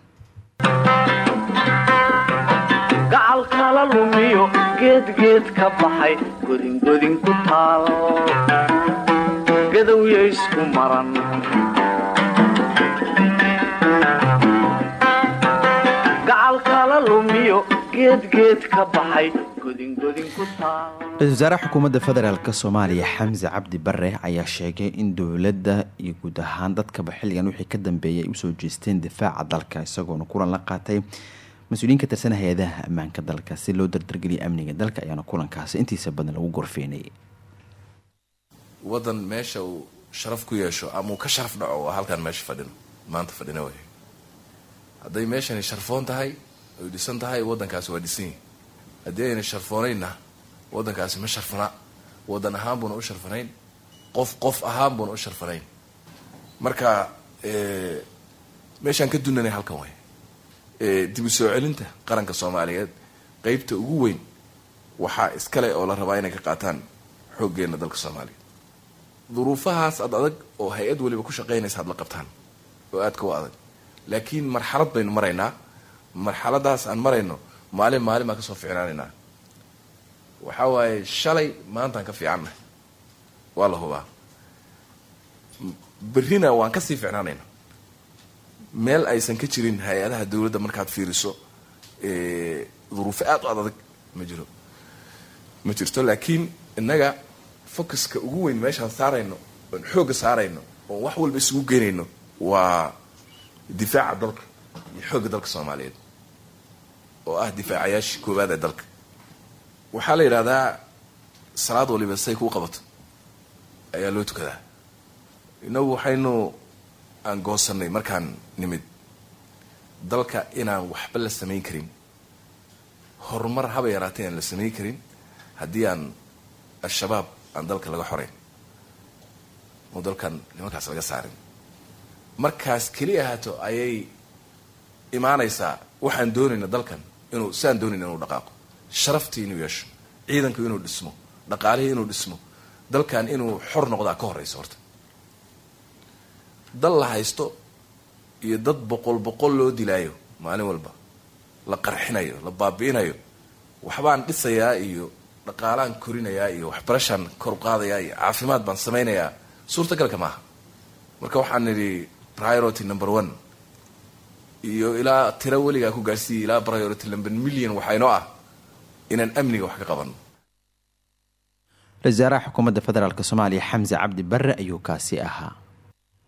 gacalkala lumiyo geedgeed ka baxay godingodin ku taal gadowya isku maran ra'isul wasaaraha xukuumadda federaalk soomaaliya xamse cabdi bare ayaa sheegay in dowladda iyo guud ahaan dadkaba xilligan wixii ka dambeeyay ay u soo jeesteen difaaca dalka isagoona kulan la qaatay mas'uuliyiin ka tirsan hay'adaha ammaanka dalka si loo dardargeliya amniga dalka ayaana kulankaasi intiisa badan lagu gorfeynayay wadan meesha uu sharaf ku yeesho ama uu ka sharaf dhaco waa halkaan meesha fadhino. Maanta fadhina way. Hadday meeshani sharfoon tahay oy dhisan tahay wadankaasi waa dhisan yihi haddii ayna sharfoonaynna wadankaasi ma sharfana wadan ahaan buuna u sharfanayn qof qof ahaan buuna u sharfanayn. Marka meeshaan ka dunanay halkan way dib u soo celinta qaranka soomaaliyeed. Qeybta ugu weyn waxaa iskale oo la rabaa inay ka qaataan xooggeena dalka soomaaliya duruufahaas ad adag oo hay'ad waliba ku shaqaynaysa ad la qabtaan oo aadka u adag. Laakiin marxalad baynu maraynaa. Marxaladaas aan marayno maalin maalin baan ka soo ficnaanaynaa waxaa waaye shalay maantaan ka fiicannahay waa la hubaa. Berrina waan ka sii ficnaanayna meel aysan ka jirin hay'adaha dowladda markaad fiiriso duruufo aad u adadag ma jiro. Ma jirto laakiin innaga focuska ugu weyn meeshaan saarayno oon xoogga saarayno oon wax walba isugu geynayno waa difaaca dalka iyo xoogga dalka soomaaliyeed oo ah difaacayaashii koowaad ee dalka. Waxaa la yidhahdaa salaad waliba say kuu qabato ayaa loo tukadaa. Inagu waxaynu aan goosanay markaan nimid. Dalka inaan waxba la samayn karin. Horumar haba yaraatay aan la samayn karin haddii aan al-shabaab aan dalka laga xorayn oo dalkan nimankaas laga saarin. Markaas keli ahaato ayay imaanaysaa waxaan doonayna dalkan inuu siaan doonayna inuu dhaqaaqo. Sharaftii inuu yeesho ciidanku inuu dhismo dhaqaalihii inuu dhismo dalkan inuu xor noqdaa ka horeysa horta dal la haysto iyo dad boqol boqol loo dilaayo maalin walba la qarxinayo la baabi'inayo waxbaan dhisayaa iyo dhaqaalaan korinayaa iyo waxbarashaan kor u qaadayaa iyo caafimaad baan samaynayaa. Suurtagalka maaha marka waxaan nidhi priority number one iyo ilaa tiro weligaa ku gaarsiiyay ilaa priority number million waxaa ah inaan amniga wax ka qabano ra'isul wasaaraha xukuumadda federaalk soomaaliya xamse cabdi bare ayuu kaasi ahaa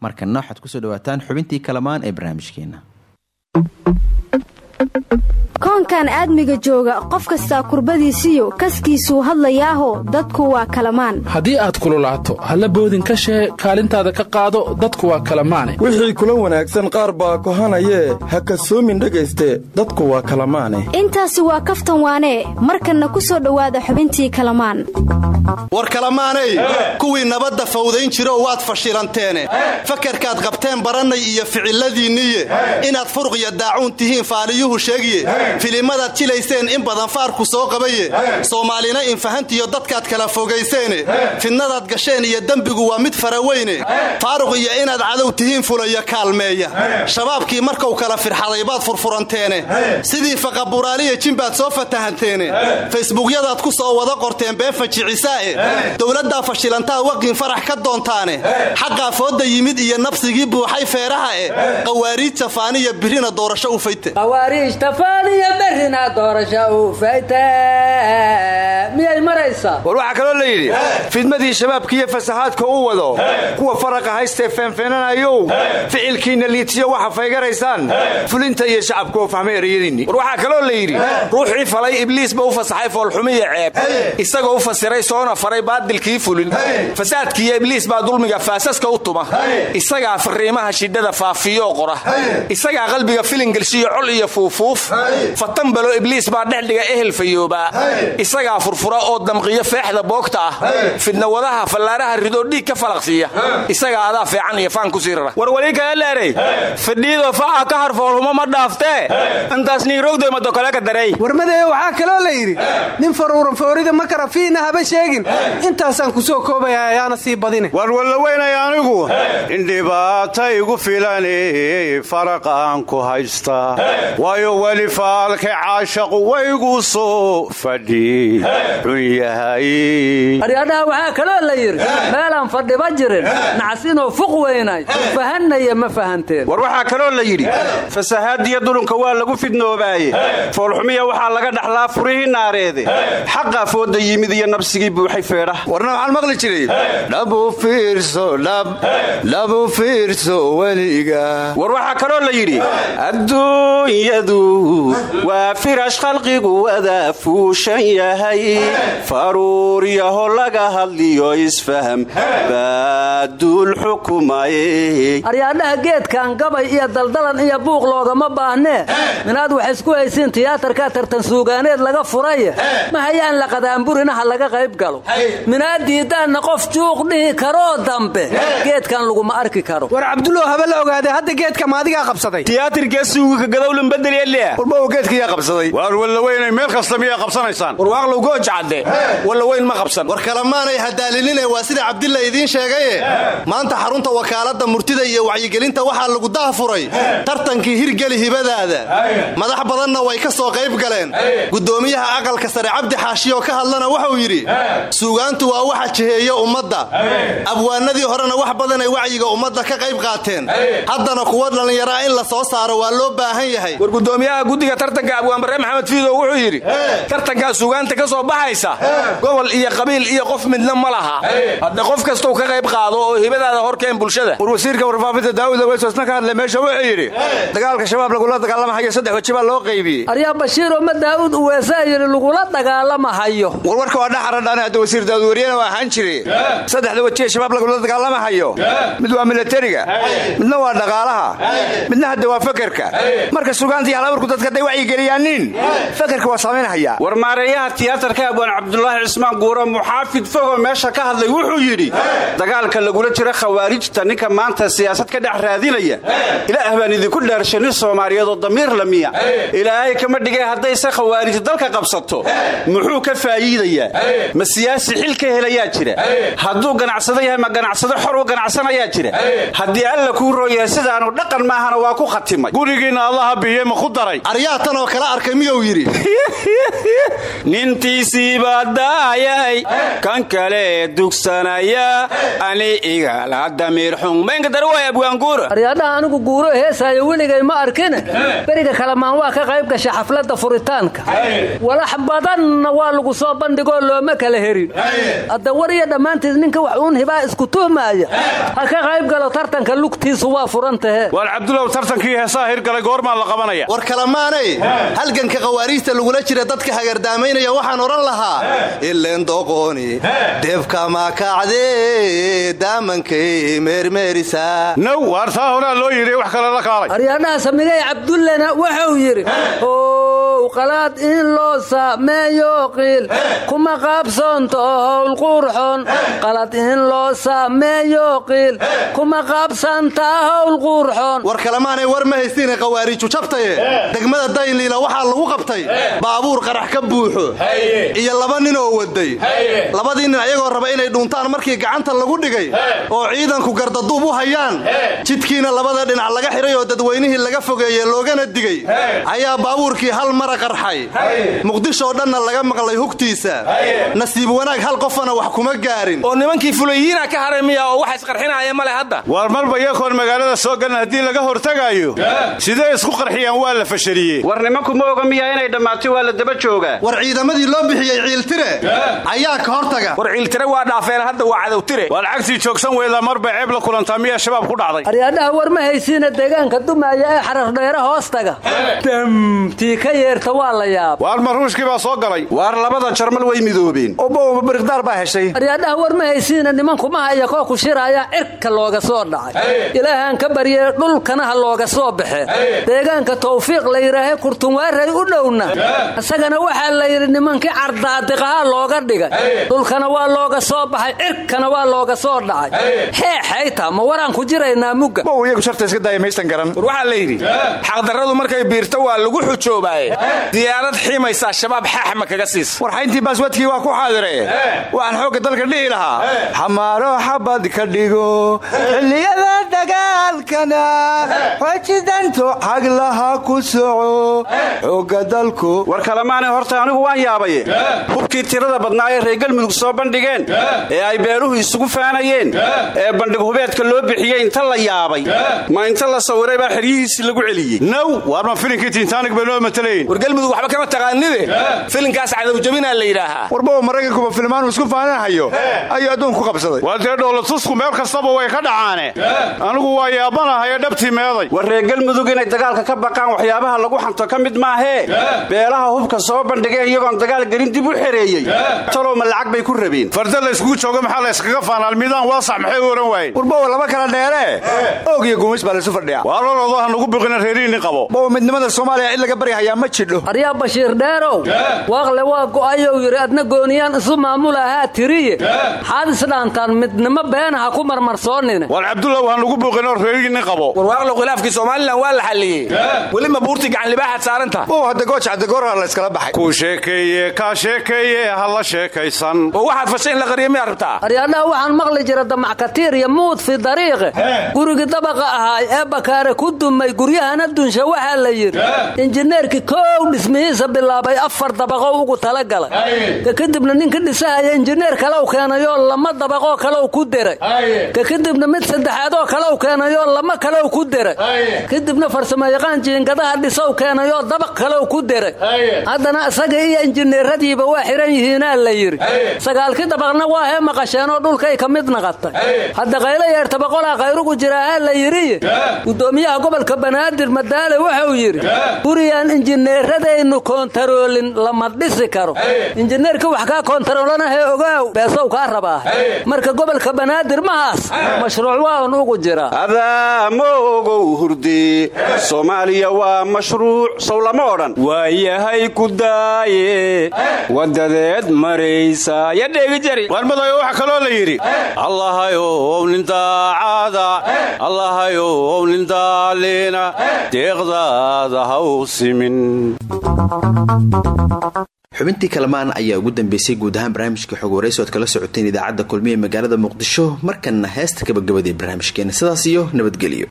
markana waxaad ku soo dhawaataan xubintii kalamaan ee barnaamijkeena koonkan aadmiga jooga qof kastaa kurbadiisiyo kaskiisuu hadlayaaho dadku waa kalamaan. Haddii aad kululaato halla boodin ka shee kaalintaada ka qaado dadku waa kalamaane. Wixii kula wanaagsan qaar baa kohanayee ha kasoomin dhegayste dadku waa kalamaane. Intaasi waa kaftan waanee markanna ku soo dhowaada xubintii kalamaan. War kalamaanay? Kuwii nabadda fawdayn jiro waad fashilanteene fakarkaad qabteen barannay iyo ficiladiinniye inaad furuqya daacuun tihiin faaliyuhu sheegiye filimadaad jilayseen in badan faarku soo qabaye soomaalina infahantiyo dadkaad kala fogayseene fidnadaad gasheen iyo dembigu waa mid faraweyne faaruq iyo inaad cadow tihiin fulaya kaalmeeya. Shabaabkii markuu kala firxaday baad furfuranteene sidii faqaburaaliya jimbaad soo fatahanteene faysbuukyadaad ku soo wada qorteen been fajicisaa'e dowladdaa fashilantaa waqiin farax ka doontaane. Xaqaa fooda yimid iyo nabsigii buuxay feeraha e qawaariij jafaaniya birina doorasho u fayte dheerina doorasha u fayta miyay maraysaa war waxaa kaloo la yidhi fidmadii shabaabkiiyo fasaxaadka u wado kuwa faraqa haystee feenfeenanayow ficilkiinna liitiyo waxa faygaraysaan fulinta iyo shacabka oo fahmay ereyadiinni war waxaa kaloo la yidhi ruuxii falay ibliisba u fasaxay foolxumiya ceeb. Isagoo u fasiray soona faray baadilkii fulin. Fasaadkiiyo ibliis baa dulmiga faasaska u tuma. Isagaa fariimaha shidhada faafiyoo qora. Isagaa qalbiga filingelshiyo col iyo fuufuuf fatambalo ibliis baa dhexdhiga ehel fayoobaa isagaa furfura oo damqiyo feexda boogta ah. Fidnawadaha fallaaraha ridoo dhiig ka falaqsiiya. Isagaa adaa feecan iyo faan ku siirara warwali kaeleerey fidhiidoo faca ka harfoolhumo ma dhaaftee intaas niirowday madokale ka darey warmadee waxaa kaloo la yidhi nin faruuran foorida ma kara fiina haba sheegin. Intaasaan ku soo koobaya ayaana sii badine. War wallaweynay anigu. In dhibaata igu filani faraqaan ku haysta. Waayo weli faalka caashaqu waygu soo fadhi. Xun yahay. Aryadhaha waxaa kaloo la yidhi meelaan fadhiba jirin nacas inuu fuq weynay fahanaya ma fahanteen. War waxaa kaloo la yidhi fasahaadiyo dulunka waa lagu fidnoobaaye. Foolxumiya waxaa laga dhaxlaa furihii naareede. Xaqaa fooda yimid iyo nabsigii buuxay feedha warna waxaan maqli jiray dhabu fiirso dhab dhabu fiirso weliga. War waxaa kaloo la yidhi adduunyadu waa firash khalqigu wada fuushan yahay. Faruur yaho laga hadliyo isfaham. Baaduul xukumaye aryaadhaha geedkan gabay iyo daldalan iyo buuq loogama baahnee minaad wax isku haysiin tiyaatarka tartan suugaaneed laga furaye ma hayaan la qadaanburinaha laga qayb galo? Minaad diidaanna qof juuq dhihi karoo dambe. Geedkan laguma arki karo. War cabdulow haba la ogaadee hadda geedka maadigaa qabsaday? Tiyaatarka suuga gadowlan bedelyelia warbaw geedkiyaa qabsaday. Waar wallaweynay meel kasta miyaa qabsanaysaan? Warwaaqlow gooj cadde wallaweyn ma qabsan. War kalemaanay hadaalinine waa sida cabdilla idiin sheegaye. Maanta xarunta wakaaladda murtida iyo wacyigelinta waxaa lagu dahafuray tartankii hirgeli hibadaada. Madax badanna way ka soo qayb galeen. Guddoomiyaha aqalka sare cabdi xaashiyoo ka hadlana wuxuu yidhi suugaantu waa waxa jiheeya ummadda. Abwaanadii horena wax badanay wacyiga ummadda ka qayb qaateen. Haddana kuwa dhallinyaraa in la soo saaro waa loo baahan yahay. Gudoomiyaha tartanka abwaanbarre maxamed fiidow wuxuu yidhi tartankaa suugaanta ka soo baxaysa gobol iyo qabiil iyo qof midna ma laha. Hadda qof kastou ka qayb qaado oo hibadaada horkeen bulshada. War wasiirka warfaafinta daawud aweysosna ka hadlay meesha wuxuu yidhi dagaalka shabaab lagula dagaalamahayo saddex weji baa loo qaybiyey. Aryaa bashiiroo ma daa'uud uweesaa yidhi lagula dagaalamahayo war warka waa dhaxaradhaan hadda wasiir daawud wariyana waa ahaan jire saddexda weji ee shabaab lagula dagaalamahayo mid waa milatariga midna waa dhaqaalaha midna hadda waa fakerka marka sugaantii halaburku dadka wacyigeliyaanin. Fakerka waa samaynhayaa war maareeyaha tiyaatarka abwaan cabdulaahi cismaan guuro muxaafid fogo meesha ka hadlay wuxuu yidhi dagaalka lagula jiro khawaarijta ninka maanta siyaasad ka dhex raadinaya. Ilaah baan idinku dhaarshay nin soomaaliyeed oo damiir lamiya ilaahay kama dhigay haddayse khawaarij dalka qabsato. Muxuu ka faa'iidayaa ma siyaasi xil ka helayaa jira? Hadduu ganacsado yahay ma ganacsado xor u ganacsanayaa jira? Haddii alla kuu rooyahay sidaanu dhaqan maahana waa ku khatimay. Gurigiinna allaha biye ma ku daray aryaa tan oo kala arkay miyuu yidhi? Nintiisiibaa daayay kan kale dugsanaya ani igala damiir xunmaynkadaraway abwaanguura aryaadhaha anigu guuro heesaayo weligay ma arkine. Beriga kalamaan waa ka qayb gasha xafladda furitaanka. Walax badanna waa lagu soo bandhigoo looma kala herin. Hadda war iyo ninka wax uun hibaa isku tuhmaaya. Ha ka qayb galo tartanka lugtiisu waa furan tahe. Waar cabdulow tartankii heesaha hirgalay goormaa la qabanaya. War kalamaanay halganka khawaariijta lagula jira dadka hagardaamaynaya waxaan odhan lahaa ileen doqooni deebka makacdee daamankay meermeerisaa naw waar taa horaa loo yidhi wax kale la kaalay. Aryaadhaha samigay cabdullena wuxuu yidhi qalaad in loo saameeyo qiil. Kuma qaabsoonto howl quurxon qalad in loo saameeyo qiil. Kuma qaabsantaa howl quurxon war kalemaanay war ma haystiine khawaariiju jabtaye. Degmada daynliila waxaa lagu qabtay. Baabuur qarax ka buuxo. Iyo laba nin oo waday labadii nin ayagoo raba inay dhuuntaan markii gacanta lagu dhigay. Oo ciidanku gardaduub u hayaan. Jidkiina labada dhinac laga xidhay oo dadweynihii laga fogeeye loogana digay. Ayaa baabuurkii hal mara qarxay. Muqdishoo dhanna laga maqlay hugtiisa. Nasiib wanaag hal qofana wax kuma gaarin. Oo nimankii fulayiina ka haray miya oo wax isqarxinaya male hadda. War marba yakoon magaalada soo galan haddii laga hortagaayo sidee isku qarxiyaan waa la fashariyey? War nimanku ma oga miyaa inay dhammaatay waa la daba joogaa. War ciidamadii loo bixiyey ciiltire ayaa ka hortaga. War ciiltire waa dhaafeen hadda waa cadowtire. Waa lacagtii joogsan weyda marba ceeb la kulantaa miyaa shabaab ku dhacday. Aryaadhaha war ma haysiina deegaanka dumaaya ee xarardheere hoostaga damtii ka yeerta waa la yaab waar maruushkii baa soo galay? Waar labada jarmal way midoobeen. Obowa biriqdaar baa heshay. Aryaadhaha war ma haysiina nimankumaha iyo koo ku shiraaya cirka looga soo dhacay. Ilaahaan ka baryee dhulkana ha looga soo baxe deegaanka tawfiiq la yidhaahe kurtunwaaray u dhowna. Isagana waxaa la yidhi nimankii cardaadiqaha looga dhigay. Dhulkana waa looga soo baxay cirkana waa looga soo dhacay. Heexayta ma waraan ku jiraynaa mugga. Bow iyagu sharta iska daaya garan. War waxaa la yidhi xaqdarradu markay biirto waa lagu xujoobaaye diyaarad xiimaysaa shabaab xaaxma kaga siis. Warxayntii baaswadkii waa ku xaadire. Waxaan xoogga dalka dhihi lahaa. Xamaaro xabad ka dhigo. Xilliyada dagaalkana xojidanto xaglaha ku soco. Xoogga dalku. War kalemaane horta anigu waan yaabaye hubkii tirada badnaa ee reer galmudug soo bandhigeen. Ee ay beeluhu isugu faanayeen. Ee bandhig hubeedka loo bixiyey inta la yaabay. Ma inta la sawiray baa xeryihiisii lagu celiyey. Naw waar ma filinkii tiintaanig bay noo matalayn galmudug waxba kama taqaanide filinkaas cadowjabinaa la yidhaahaa. Warbow maraykankuba filmaanu isku faananahayo ayuu adduunku qabsaday. Waa dee dhowlatusku meel kastaba way ka dhacaane. Anigu waa yaabanahaye dhabtii meeday war reer galmudug inay dagaalka ka baqaan waxyaabaha lagu xanto ka mid maahee beelaha hubka soo bandhigeen iyagoon dagaal gelin dib u xereeyey. Talow ma lacag bay ku rabeen. Farda la yskugu jooga maxaa la yskaga faanaal midaan waasax maxay u ohan waayeen? Laba kala dheeree oog iyo gumays baa laysu fadhiya waa loloodo ha nugu biqina reerihiinni qabo. Bow midnimada soomaaliya cid laga baryahayaa ma jidho aryaa bashiir dheerow waaqle waa go'ayow yidhi adna gooniyaan isu maamulahaa tiriye. Xaad isdhaantaan midnimo beenaha ku marmarsoonine war cabdulla waa nugu biqinoo reerihiinni qabo. War waaqle khilaafkii somalilan waa la xalliyey. Weli ma buurtii gacan libaaxaad saaranta? Bow hadda gooja dagoorha la yskala baxay. Kuu sheekeeye kaa sheekeeye ha la sheekaysan. Oo waxaad fashay in la qariyo miyaa rabtaa? Aryaadhaha waxaan maqli jira damackatiir iyo muud fi dariiqe gurigii dabaqa ahaay ee bakaare ku dumay guryahana dunsha waxaa la yidhi. Injineerkii koow dhismihiisa bilaabay afar dabaqo ugu talagalay. Ka kadibna ninka dhisahaya injineer kalew keenayoo lama dabaqoo kalew ku deray ka kadibna mid saddexaadoo kalew keenayoo lama kalew ku deray kadibna farsamayaqaan jiingadaha dhisow keenayoo dabaq kalew ku deray haddana isaga iyo injineeradiiba waa xihan yihiinaa la yidhi. Sagaalkii dabaqna waa hee maqasheenoo dhulkay ka mid naqatay. Hadda qaylo yeerta boqolaa khayrugu jiraahaa la yidhiye gudoomiyaha gobolka banaadir madaale wuxuu yidhi guriyaan injineeradaynu koontaroolin lama dhisi karo. Injineerka wax kaa koontaroolanahe ogaaw beesow kaa rabaa. Marka gobolka banaadir mahaas mashruuc waan ugu jira. Adaa ma ogow hurde soomaaliya waa mashruuc sow lama odhan. Waayahay ku daaye wadadeed maraysa yadheegi jari. Warmadayo waxaa kaloo la yidhi. Allahayow nin daacada allahayow nin daaliina deeqdaada haw simin xubintii kalamaan ayaa ugu dambeysay guud ahaan barnaamijka xog kala socoteen idaacadda kulmiye magaalada muqdisho markanna heesta gabagabadee barnaamijkeena. Sidaas iyo nabadgelyo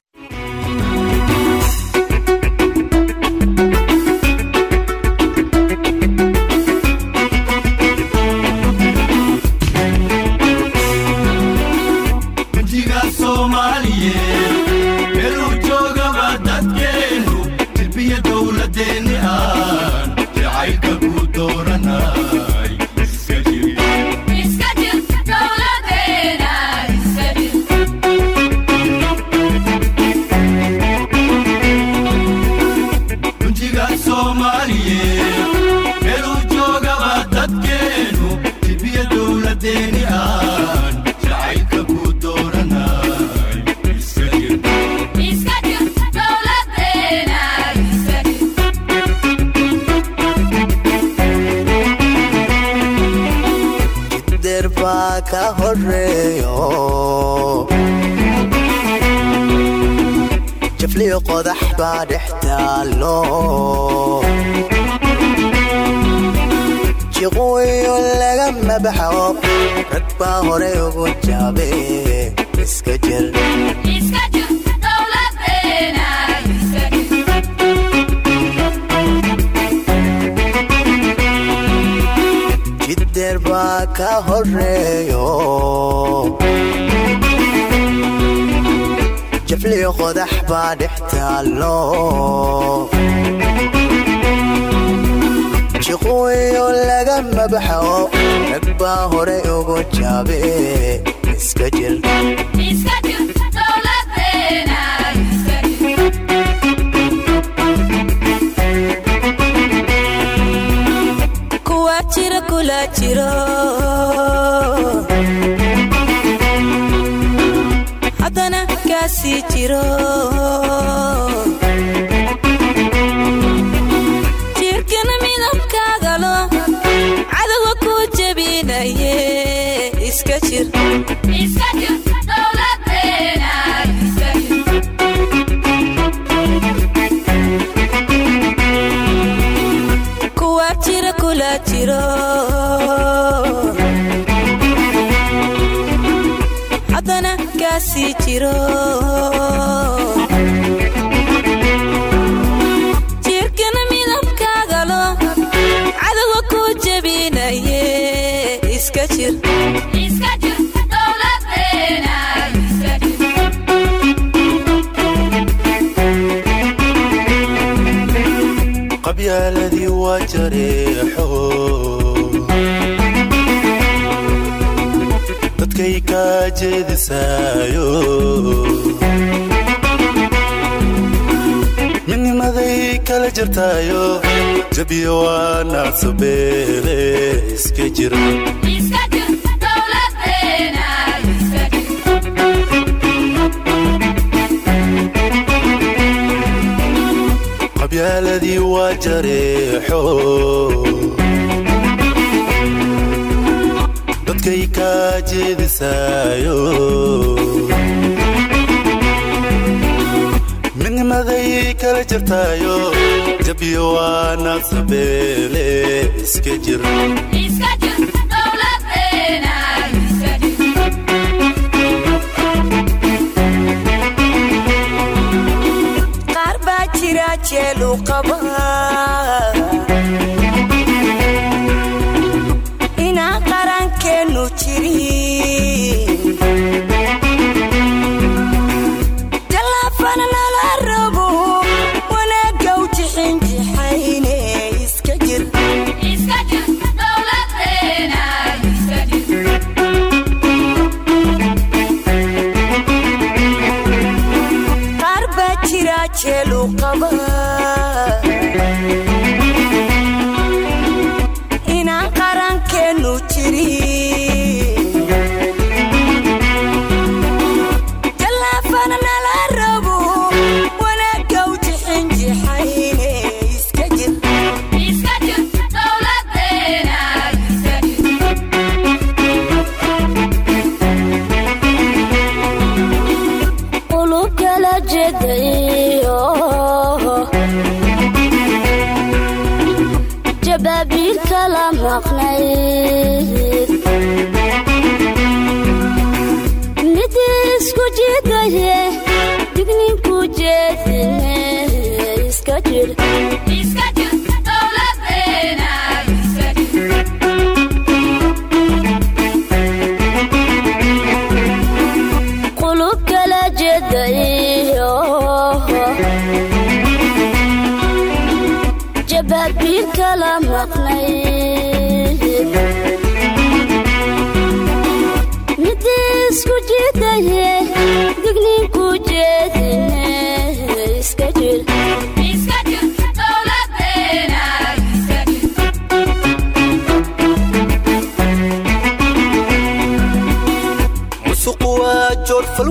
waa dhex taalo jiqooyo lagama baxo rag baa hore ugu jaabe iska jir jiddeer baa ka horeeyo jafliyo qodax baa dhe taallo jiqooyo lagama baxo rag baa hore ugu jaabe iska jir haddana kaasii jiro kaasii midnimaday kala jirtaayo jabiyo waa naacsabeele iska jira qabyaaladii waa jareexo kaa jeedisaayo midnimaday kala jirtaayo jabiyo waa naaqsabeele iska jir qaar baa jira jeelu qaba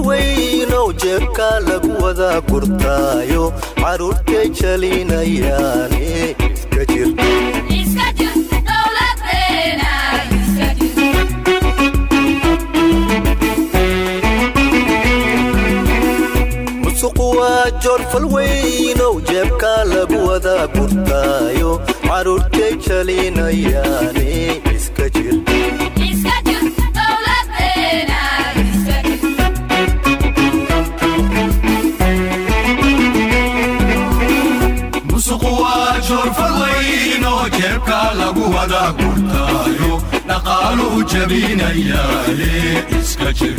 weynow jeebka lagu wada gurtaayo carruurtay jalinayaane joorfal weynow jeebka lagu wada gurtaayo carruurtay jalinayaane iska jir musuqu waa joorfal weyn oo jeebka lagu wada gurtaayo dhaqaaluhu jabinayaale iska jir